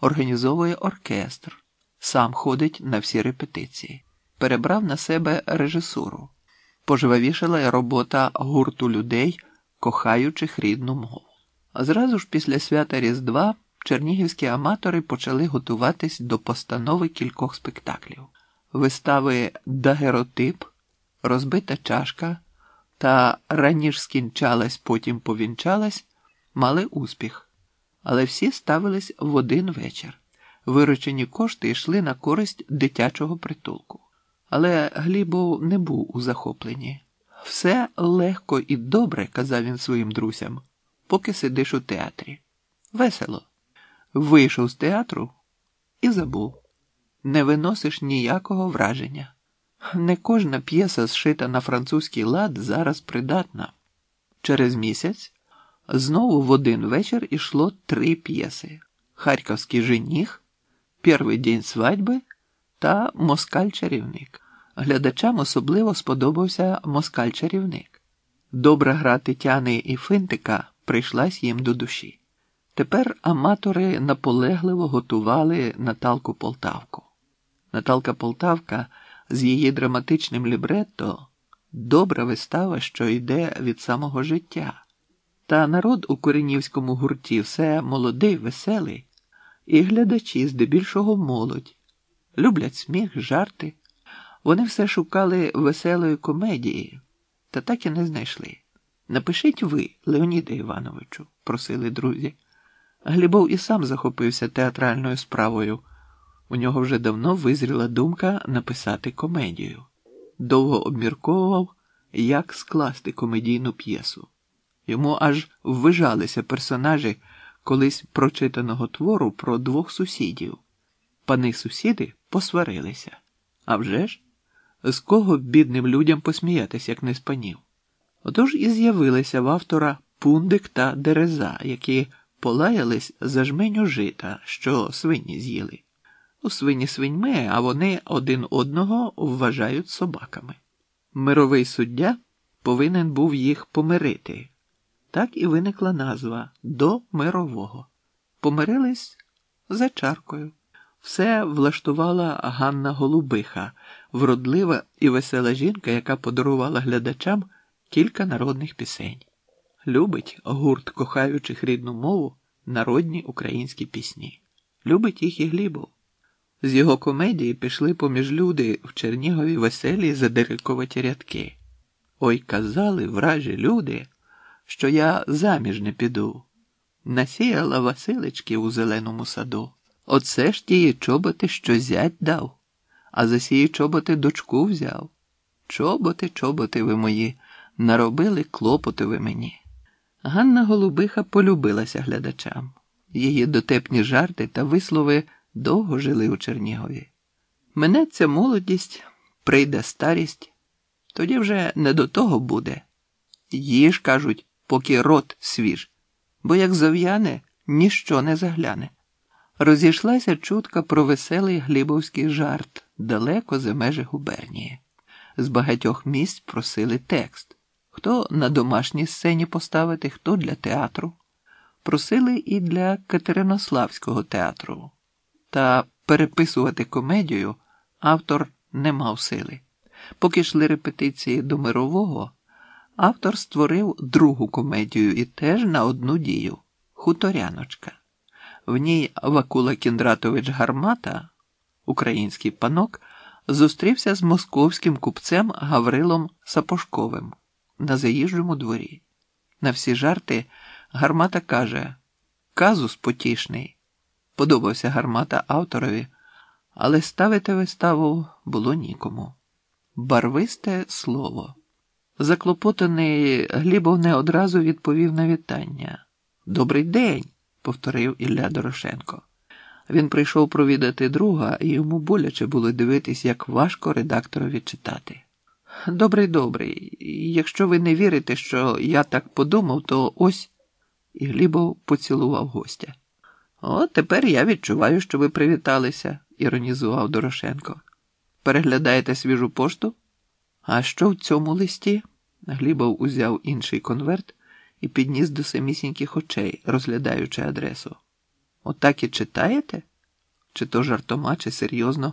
організовує оркестр, сам ходить на всі репетиції, перебрав на себе режисуру, пожвавішала робота гурту людей, кохаючих рідну мову. А зразу ж після свята Різдва чернігівські аматори почали готуватись до постанови кількох спектаклів. Вистави Дагеротип, Розбита чашка та раніше скінчалась, потім повінчалась, мали успіх, але всі ставились в один вечір. Виручені кошти йшли на користь дитячого притулку. Але Глібов не був у захопленні. Все легко і добре, казав він своїм друзям, поки сидиш у театрі. Весело. Вийшов з театру і забув. Не виносиш ніякого враження. Не кожна п'єса, зшита на французький лад, зараз придатна. Через місяць знову в один вечір ішло три п'єси: Харківський жених, Перший день свадьби та Москаль-чарівник. Глядачам особливо сподобався Москаль-чарівник. Добра гра Тетяни і Финтика прийшлась їм до душі. Тепер аматори наполегливо готували Наталку Полтавку. Наталка Полтавка з її драматичним лібретто добра вистава, що йде від самого життя. Та народ у Коренівському гурті все молодий, веселий, і глядачі здебільшого молодь, люблять сміх, жарти. Вони все шукали веселої комедії, та так і не знайшли. Напишіть ви, Леоніде Івановичу, просили друзі. Глібов і сам захопився театральною справою. У нього вже давно визріла думка написати комедію. Довго обмірковував, як скласти комедійну п'єсу. Йому аж ввижалися персонажі колись прочитаного твору про двох сусідів. Пани сусіди посварилися. А вже ж, з кого бідним людям посміятися, як не з панів? Отож і з'явилися в автора пундик та дереза, які полаялись за жменю жита, що свині з'їли. У свині свиньми, а вони один одного вважають собаками. Мировий суддя повинен був їх помирити. Так і виникла назва до мирового. Помирились за чаркою. Все влаштувала Ганна Голубиха, вродлива і весела жінка, яка подарувала глядачам кілька народних пісень. Любить гурт кохаючих рідну мову народні українські пісні. Любить їх і Глібов. З його комедії пішли поміж люди в Чернігові веселі задирикуваті рядки. Ой казали вражі люди, що я заміж не піду. Насіяла Василички у зеленому саду. Оце ж тії чоботи, що зять дав, а за сії чоботи дочку взяв. Чоботи, чоботи ви мої, наробили клопоти ви мені. Ганна Голубиха полюбилася глядачам. Її дотепні жарти та вислови довго жили у Чернігові. Минеться молодість, прийде старість, тоді вже не до того буде. Їж, кажуть, поки рот свіж, бо як зов'яне, ніщо не загляне. Розійшлася чутка про веселий глібовський жарт далеко за межі губернії. З багатьох місць просили текст хто на домашній сцені поставити, хто для театру. Просили і для Катеринославського театру. Та переписувати комедію автор не мав сили. Поки йшли репетиції до мирового, автор створив другу комедію і теж на одну дію Хуторяночка. В ній Вакула Кіндратович Гармата, український панок, зустрівся з московським купцем Гаврилом Сапожковим на заїжджому дворі. На всі жарти гармата каже Казус потішний. Подобався гармата авторові, але ставити виставу було нікому. Барвисте слово. Заклопотаний Глібов не одразу відповів на вітання. Добрий день, повторив Ілля Дорошенко. Він прийшов провідати друга, і йому боляче було дивитись, як важко редакторові читати. Добрий, добрий. Якщо ви не вірите, що я так подумав, то ось. І Глібов поцілував гостя. О, тепер я відчуваю, що ви привіталися, іронізував Дорошенко. Переглядаєте свіжу пошту? А що в цьому листі? Глібов узяв інший конверт і підніс до самісіньких очей, розглядаючи адресу. Отак і читаєте? чи то жартома, чи серйозно